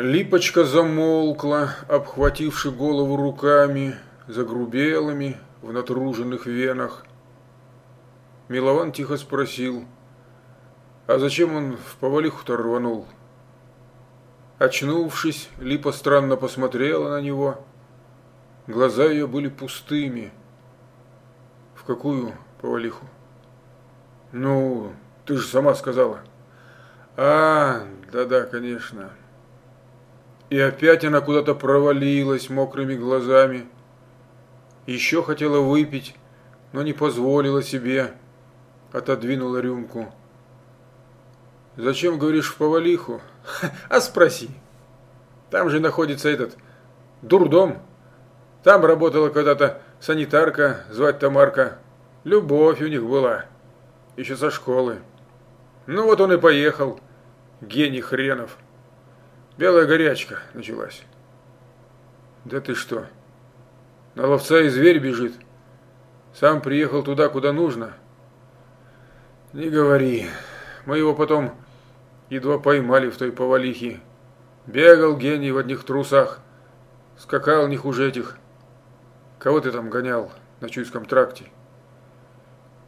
Липочка замолкла, обхвативши голову руками, загрубелыми в натруженных венах. Милован тихо спросил, а зачем он в повалиху-то рванул? Очнувшись, Липа странно посмотрела на него. Глаза ее были пустыми. В какую повалиху? Ну, ты же сама сказала. А, да-да, конечно. И опять она куда-то провалилась мокрыми глазами. Еще хотела выпить, но не позволила себе. Отодвинула рюмку. Зачем, говоришь, в повалиху? А спроси. Там же находится этот дурдом. Там работала когда-то санитарка, звать Тамарка. Любовь у них была. Еще со школы. Ну вот он и поехал. Гений хренов. Белая горячка началась. Да ты что? На ловца и зверь бежит. Сам приехал туда, куда нужно. Не говори. Мы его потом едва поймали в той повалихе. Бегал гений в одних трусах. Скакал не хуже этих. Кого ты там гонял на Чуйском тракте?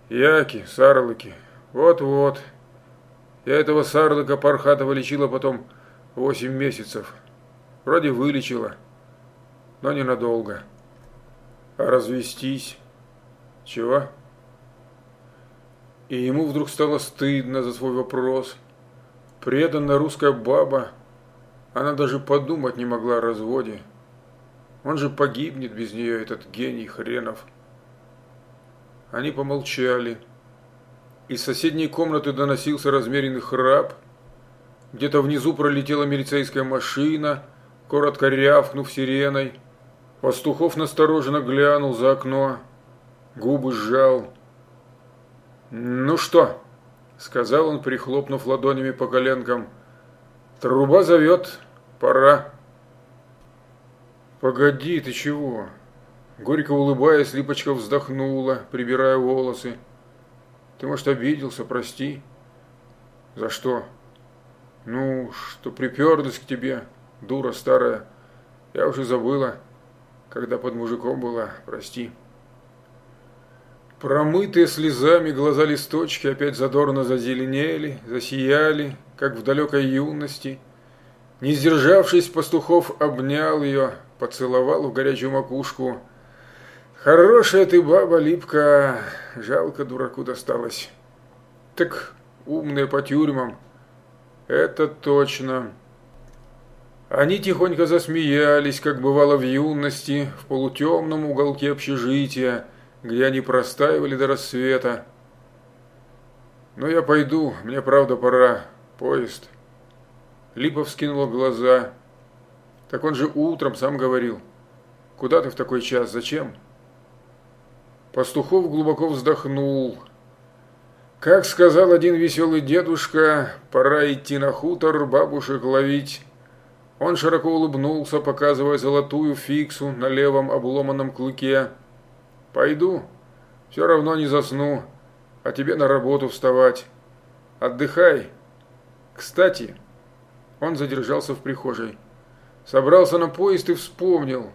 Яки, сарлыки. Вот-вот. Я этого сарлыка Пархатова лечила потом Восемь месяцев. Вроде вылечила, но ненадолго. А развестись? Чего? И ему вдруг стало стыдно за свой вопрос. Преданная русская баба, она даже подумать не могла о разводе. Он же погибнет без нее, этот гений хренов. Они помолчали. Из соседней комнаты доносился размеренный храп – где-то внизу пролетела милицейская машина, коротко рявкнув сиреной. Пастухов настороженно глянул за окно, губы сжал. «Ну что?» – сказал он, прихлопнув ладонями по коленкам. «Труба зовет, пора». «Погоди, ты чего?» Горько улыбаясь, Липочка вздохнула, прибирая волосы. «Ты, может, обиделся, прости?» «За что?» Ну, что приперлась к тебе, дура старая. Я уже забыла, когда под мужиком была, прости. Промытые слезами глаза листочки опять задорно зазеленели, засияли, как в далекой юности. Не сдержавшись, пастухов обнял ее, поцеловал в горячую макушку. Хорошая ты баба, липка, жалко дураку досталась. Так умная по тюрьмам, это точно. Они тихонько засмеялись, как бывало в юности, в полутемном уголке общежития, где они простаивали до рассвета. Но я пойду, мне правда пора, поезд. Липов скинула глаза. Так он же утром сам говорил. Куда ты в такой час, зачем? Пастухов глубоко вздохнул, как сказал один веселый дедушка, пора идти на хутор бабушек ловить. Он широко улыбнулся, показывая золотую фиксу на левом обломанном клыке. «Пойду, все равно не засну, а тебе на работу вставать. Отдыхай. Кстати...» Он задержался в прихожей. Собрался на поезд и вспомнил.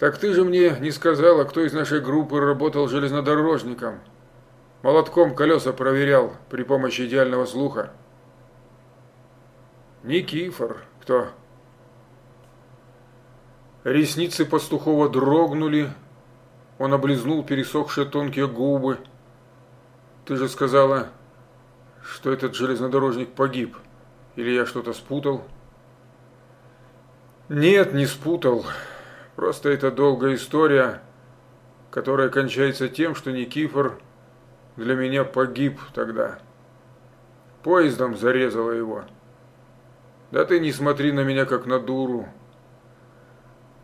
«Так ты же мне не сказала, кто из нашей группы работал железнодорожником?» Молотком колеса проверял при помощи идеального слуха. Никифор, кто? Ресницы пастухова дрогнули. Он облизнул пересохшие тонкие губы. Ты же сказала, что этот железнодорожник погиб. Или я что-то спутал? Нет, не спутал. Просто это долгая история, которая кончается тем, что Никифор для меня погиб тогда. Поездом зарезала его. Да ты не смотри на меня, как на дуру.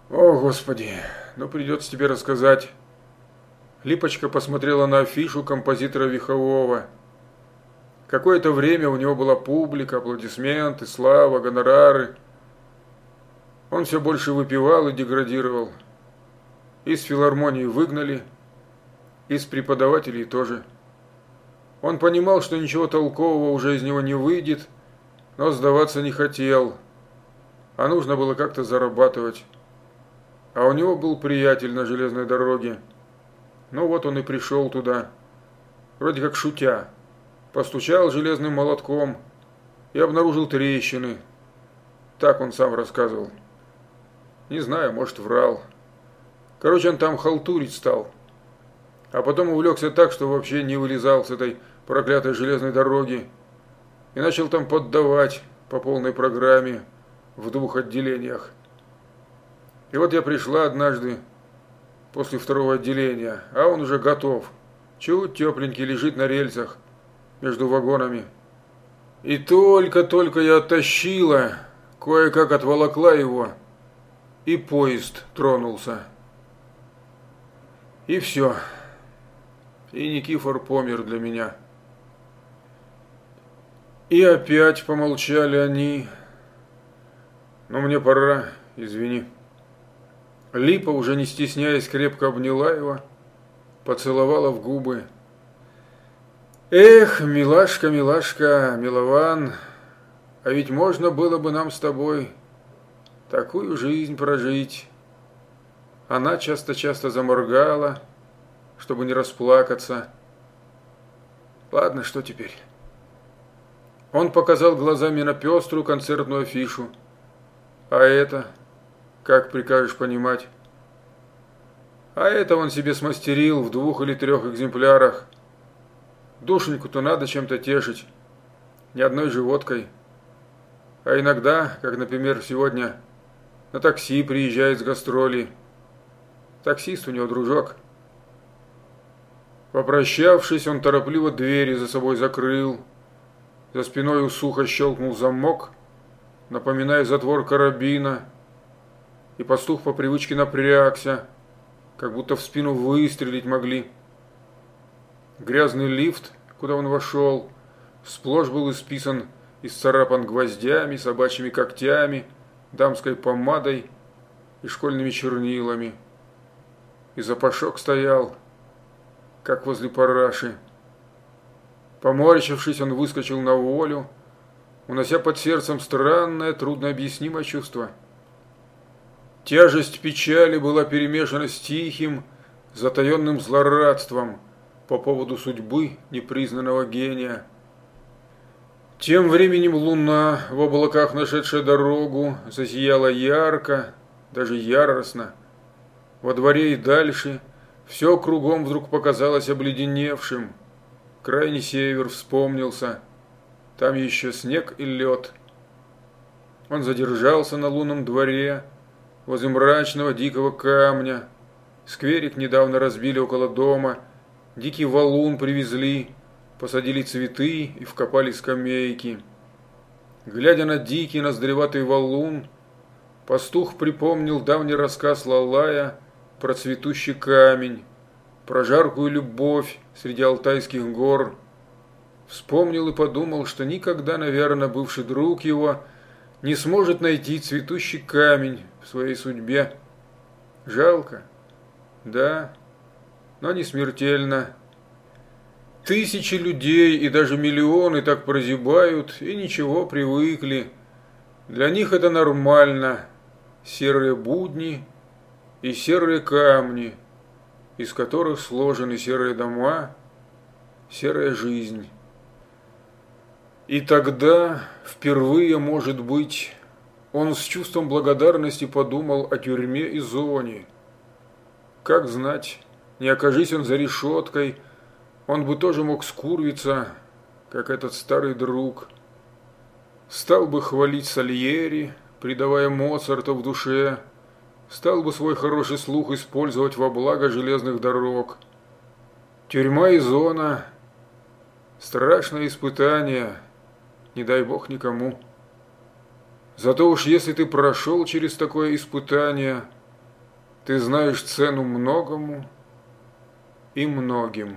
О, Господи, ну придется тебе рассказать. Липочка посмотрела на афишу композитора Вихового. Какое-то время у него была публика, аплодисменты, слава, гонорары. Он все больше выпивал и деградировал. Из филармонии выгнали, из преподавателей тоже. Он понимал, что ничего толкового уже из него не выйдет, но сдаваться не хотел. а нужно было как-то зарабатывать. А у него был приятель на железной дороге. Ну вот он и пришел туда, вроде как шутя. Постучал железным молотком и обнаружил трещины. Так он сам рассказывал. Не знаю, может, врал. Короче, он там халтурить стал. А потом увлекся так, что вообще не вылезал с этой проклятой железной дороги. И начал там поддавать по полной программе в двух отделениях. И вот я пришла однажды после второго отделения, а он уже готов. Чуть тепленький лежит на рельсах между вагонами. И только-только я оттащила, кое-как отволокла его, и поезд тронулся. И все. И Никифор помер для меня. И опять помолчали они. Но мне пора, извини. Липа, уже не стесняясь, крепко обняла его, поцеловала в губы. Эх, милашка, милашка, милован, а ведь можно было бы нам с тобой такую жизнь прожить. Она часто-часто заморгала, чтобы не расплакаться. Ладно, что теперь? Он показал глазами на пеструю концертную афишу. А это, как прикажешь понимать? А это он себе смастерил в двух или трех экземплярах. Душеньку-то надо чем-то тешить, ни одной животкой. А иногда, как, например, сегодня, на такси приезжает с гастроли. Таксист у него дружок. Попрощавшись, он торопливо двери за собой закрыл. За спиной у щелкнул замок, напоминая затвор карабина, и пастух по привычке напрягся, как будто в спину выстрелить могли. Грязный лифт, куда он вошел, сплошь был исписан и сцарапан гвоздями, собачьими когтями, дамской помадой и школьными чернилами. И запашок стоял, как возле параши. Поморщившись, он выскочил на волю, унося под сердцем странное, труднообъяснимое чувство. Тяжесть печали была перемешана с тихим, затаенным злорадством по поводу судьбы непризнанного гения. Тем временем луна, в облаках нашедшая дорогу, засияла ярко, даже яростно. Во дворе и дальше все кругом вдруг показалось обледеневшим – Крайний север вспомнился. Там еще снег и лед. Он задержался на лунном дворе, возле мрачного дикого камня. Скверик недавно разбили около дома, дикий валун привезли, посадили цветы и вкопали скамейки. Глядя на дикий ноздреватый валун, пастух припомнил давний рассказ Лалая про цветущий камень, про жаркую любовь среди алтайских гор. Вспомнил и подумал, что никогда, наверное, бывший друг его не сможет найти цветущий камень в своей судьбе. Жалко, да, но не смертельно. Тысячи людей и даже миллионы так прозябают и ничего, привыкли. Для них это нормально. Серые будни и серые камни – из которых сложены серые дома, серая жизнь. И тогда, впервые, может быть, он с чувством благодарности подумал о тюрьме и зоне. Как знать, не окажись он за решеткой, он бы тоже мог скурвиться, как этот старый друг. Стал бы хвалить Сальери, придавая Моцарта в душе, стал бы свой хороший слух использовать во благо железных дорог. Тюрьма и зона – страшное испытание, не дай бог никому. Зато уж если ты прошел через такое испытание, ты знаешь цену многому и многим.